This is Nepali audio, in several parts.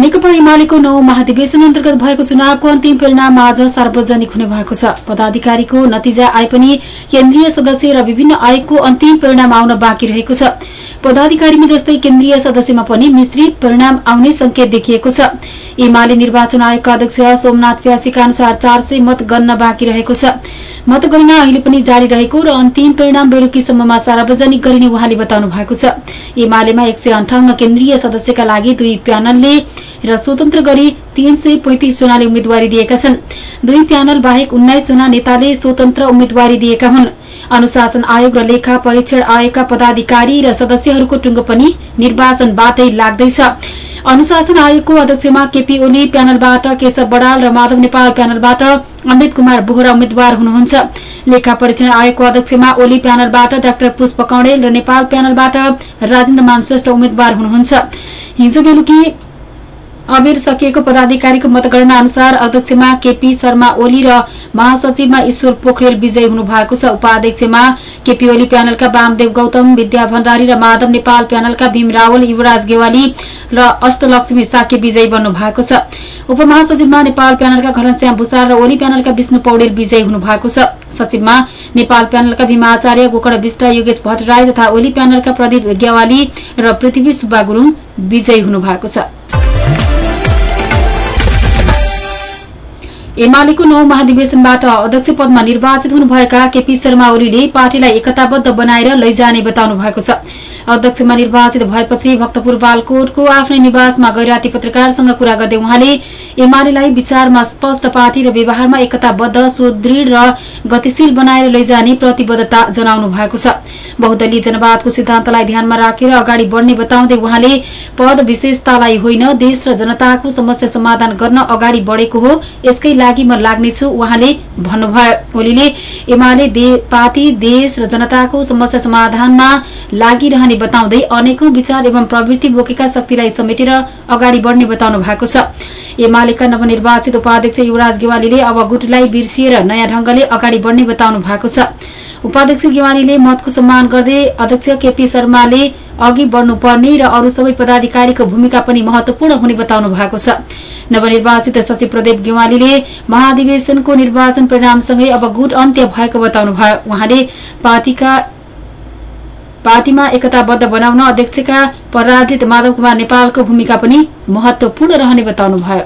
नेकपा एमालेको नौ महाधिवेशन अन्तर्गत भएको चुनावको अन्तिम परिणाम आज सार्वजनिक हुने भएको छ। पदाधिकारीको नतिजा आए पनि केन्द्रीय सदस्य र विभिन्न आयोगको अन्तिम परिणाम आउन बाँकी रहेको छ। पदाधिकारीमा जस्तै केन्द्रीय सदस्यमा पनि मिश्रित परिणाम आउने संकेत देखिएको छ। एमाले निर्वाचन आयोगका अध्यक्ष सोमनाथ व्यासीका अनुसार चार सय मत गन्न बाँकी रहेको छ। मतगणना अहिले पनि जारी रहेको र अन्तिम परिणाम बेलुकीसम्ममा सार्वजनिक गरिने उहाँले बताउनु भएको छ। एमालेमा एक केन्द्रीय सदस्यका लागि दुई प्यानलले र स्वतन्त्र गरी तीन सय पैंतिस जनाले उम्मेद्वारी दिएका छन्। दुई प्यानल बाहेक उन्नाइस जना नेताले स्वतन्त्र उम्मेद्वारी दिएका हुन्। अनुशासन आयोग र लेखा परीक्षण आयोगका पदाधिकारी र सदस्यहरूको टुङ्गो पनि निर्वाचनबाटै लाग्दैछ। अनुशासन आयोगको अध्यक्षमा केपी ओली प्यानलबाट केशव बडाल र माधव नेपाल प्यानलबाट अमृत कुमार बोहरा उम्मेद्वार हुनुहुन्छ। लेखा परीक्षण आयोगको अध्यक्षमा ओली प्यानलबाट डाक्टर पुष्प कौडेल र नेपाल प्यानलबाट राजेन्द्र मान श्रेष्ठ उम्मेद्वार हुनुहुन्छ। हिजो बेलुकी अबेर सकिएको पदाधिकारीको मतगणना अनुसार अध्यक्षमा केपी शर्मा ओली र महासचिवमा ईश्वर पोखरेल विजयी हुनु भएको छ। उपाध्यक्षमा केपी ओली प्यानलका वामदेव गौतम विद्या भण्डारी र माधव नेपाल प्यानलका भीम रावल युवराज गेवाली र अष्टलक्ष्मी साक्य विजयी बन्नु भएको छ। उपमहासचिवमा नेपाल प्यानलका घनश्याम भूषाल र ओली प्यानलका विष्णु पौडेल विजयी हुनु भएको छ। सचिवमा नेपाल प्यानलका भीमाचार्य गोकर्ण विष्ट योगेश भट्टराई तथा ओली प्यानलका प्रदीप ग्यावाली र पृथ्वी सुब्बा गुरूङ विजयी हुनु भएको छ। एमालेको नौ महाधिवेशनबाट अध्यक्ष पदमा निर्वाचित हुनुभएका केपी शर्मा ओलीले पार्टीलाई एकताबद्ध बनाएर लैजाने बताउनु भएको छ। अध्यक्षमा निर्वाचित भएपछि भक्तपुर बालकोटको आफ्नै निवासमा गैराती पत्रकारसँग कुरा गर्दै उहाँले एमालेलाई विचारमा स्पष्ट पार्टी र व्यवहारमा एकताबद्ध सुदृढ र गतिशील बनाएर लैजाने प्रतिबद्धता जनाउनु भएको छ। बहुदलीय जनवादको सिद्धान्तलाई ध्यानमा राखेर अगाडि बढ्ने बताउँदै उहाँले पद विशेषतालाई होइन देश र जनताको समस्या समाधान गर्न अगाडि बढेको हो यसकै लागि म लाग्नेछु। उहाँले भन्नुभयो ओलीले एमाले पार्टी देश र जनताको समस्या समाधानमा लागिरहने बताउँदै अनेकौं विचार एवं प्रवृत्ति बोकेका शक्तिलाई समेटेर अगाडि बढ्ने बताउनु भएको छ। एमालेका नवनिर्वाचित उपाध्यक्ष युवराज गेवालीले अब गुटलाई बिर्सिएर नयाँ ढंगले अगाडि बढ्ने बताउनु भएको छ। उपाध्यक्ष गेवालीले मतको सम्मान गर्दै अध्यक्ष केपी शर्माले अघि बढ्नुपर्ने र अरू सबै पदाधिकारीको भूमिका पनि महत्वपूर्ण हुने बताउनु भएको छ। नवनिर्वाचित सचिव प्रदीप गेवालीले महाधिवेशनको निर्वाचन परिणामसँगै अब गुट अन्त्य भएको बताउनुभयो उहाँले पार्टीका पार्टीमा एकताबद्ध बनाउन अध्यक्षका पराजित माधव कुमार नेपालको भूमिका पनि महत्वपूर्ण रहने बताउनुभयो।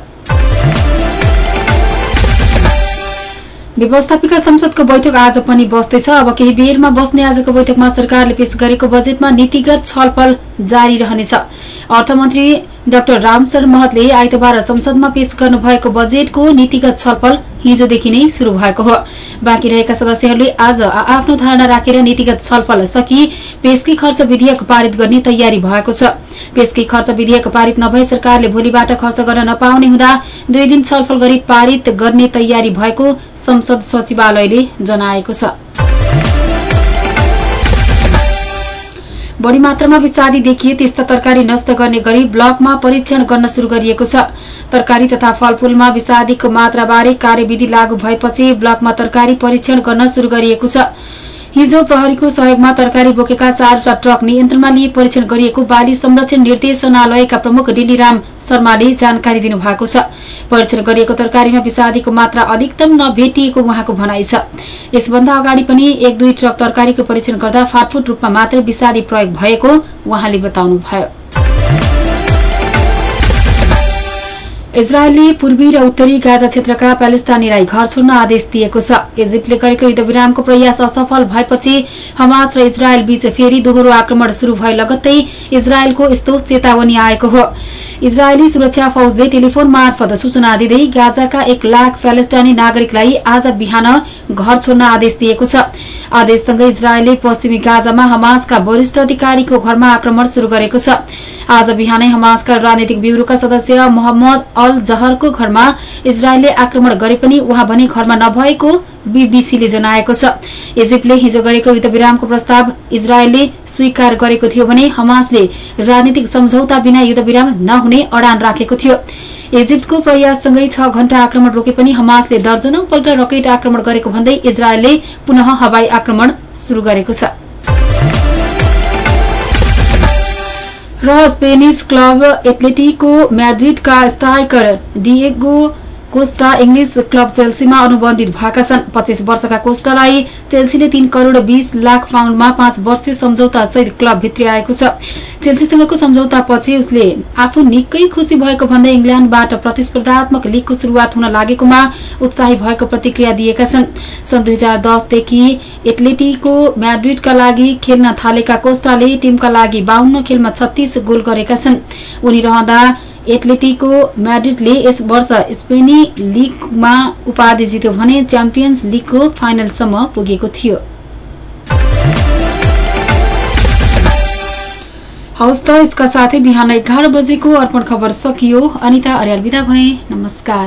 व्यवस्थापिका संसदको बैठक आज पनि बस्दैछ। अब केही बेरमा बस्ने आजको बैठकमा सरकारले पेश गरेको बजेटमा नीतिगत छलफल जारी रहनेछ। अर्थमन्त्री डाक्टर रामशरण महतले आइतबार संसदमा पेश गर्नुभएको बजेटको नीतिगत छलफल हिजोदेखि नै शुरू भएको हो। बाँकी रहेका सदस्यहरूले आज आफ्नो धारणा राखेर नीतिगत छलफल सकि पेशकी खर्च विधेयक पारित गर्ने तयारी भएको छ। पेशकी खर्च विधेयक पारित नभए सरकारले भोलिबाट खर्च गर्न नपाउने हुँदा दुई दिन छलफल गरी पारित गर्ने तयारी भएको संसद सचिवालयले जनाएको छ। बढ़ी मात्रामा विषादी देखिए त्यस्ता तरकारी नष्ट गर्ने गरी ब्लकमा परीक्षण गर्न शुरू गरिएको छ। तरकारी तथा फलफूलमा विषादीको मात्राबारे कार्यविधि लागू भएपछि ब्लकमा तरकारी परीक्षण गर्न शुरू गरिएको छ। हिजो प्रहरीको सहयोगमा तरकारी बोकेका चारवटा ट्रक नियन्त्रणमा लिए परीक्षण गरिएको बाली संरक्षण निर्देशनालयका प्रमुख डिल्लीराम शर्माले जानकारी दिनुभएको छ। परीक्षण गरिएको तरकारीमा विषादीको मात्रा अधिकतम नभेटिएको उहाँको भनाइ छ। यसभन्दा अगाडि पनि एक दुई ट्रक तरकारीको परीक्षण गर्दा फाटफुट रूपमा मात्रै विषादी प्रयोग भएको उहाँले बताउनुभयो। इजरायलले पूर्वी र उत्तरी गाजा क्षेत्रका प्यालेस्तानीलाई घर छोड्न आदेश दिएको छ। इजिप्टले गरेको युद्धविरामको प्रयास असफल भएपछि हमास र इजरायल बीच फेरि दोहोरो आक्रमण शुरू भए लगत्तै इजरायलको यस्तो चेतावनी आएको हो। इजरायली सुरक्षा फौजले टेलिफोन मार्फत सूचना दिँदै गाजाका एक लाख प्यालेस्टानी नागरिकलाई आज बिहान घर छोड्न आदेश दिएको छ। आदेशसँगै इजरायलले पश्चिमी गाजामा हमासका वरिष्ठ अधिकारीको घरमा आक्रमण शुरू गरेको छ। आज बिहानै हमासका राजनीतिक ब्यूरोका सदस्य मोहम्मद अल जहरको घरमा इजरायलले आक्रमण गरे पनि उहाँ भने घरमा नभएको बीबीसीले जनाएको छ। इजिप्टले हिजो गरेको युद्धविरामको प्रस्ताव इजरायलले स्वीकार गरेको थियो भने हमासले राजनीतिक सम्झौता बिना युद्धविराम नहुने अडान राखेको थियो। इजिप्टको प्रयाससँगै छ घण्टा आक्रमण रोके पनि हमासले दर्जनौं पल्ट रकेट आक्रमण गरेको भन्दै इजरायलले पुनः हवाई आक्रमण शुरू गरेको छ। र Spanish club Atletico म्याड्रिडका striker Diego Costa English club चेल्सीमा अनुबन्धित भएका छन्। पच्चीस वर्षका कोस्टालाई चेल्सीले तीन करोड़ बीस लाख पाउन्डमा पाँच वर्षीय सम्झौता सहित क्लब भित्रिआएको छ। चेल्सीसँगको सम्झौता पछि उसले आफू निकै खुशी भएको भन्दै इङ्ल्याण्डबाट प्रतिस्पर्धात्मक लीगको शुरूआत हुन लागेकोमा उत्साही भएको प्रतिक्रिया दिएका छन्। सन् दुई हजार दसदेखि एथलेटिको म्याड्रिडका लागि खेल्न थालेका कोस्टाले टीमका लागि बाहन्न खेलमा छत्तीस गोल गरेका छन्। उनी रहँदा एथलेटिको म्याड्रिडले यस वर्ष स्पेनी लीगमा उपाधि जित्यो भने च्याम्पियन्स लीगको फाइनलसम्म पुगेको थियो। हवस् त यसका साथै बिहान एघार बजेको अर्पण खबर सकियो। अनिता अर्याल विदा भए। नमस्कार।